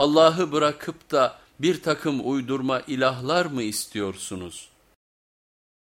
Allah'ı bırakıp da bir takım uydurma ilahlar mı istiyorsunuz?''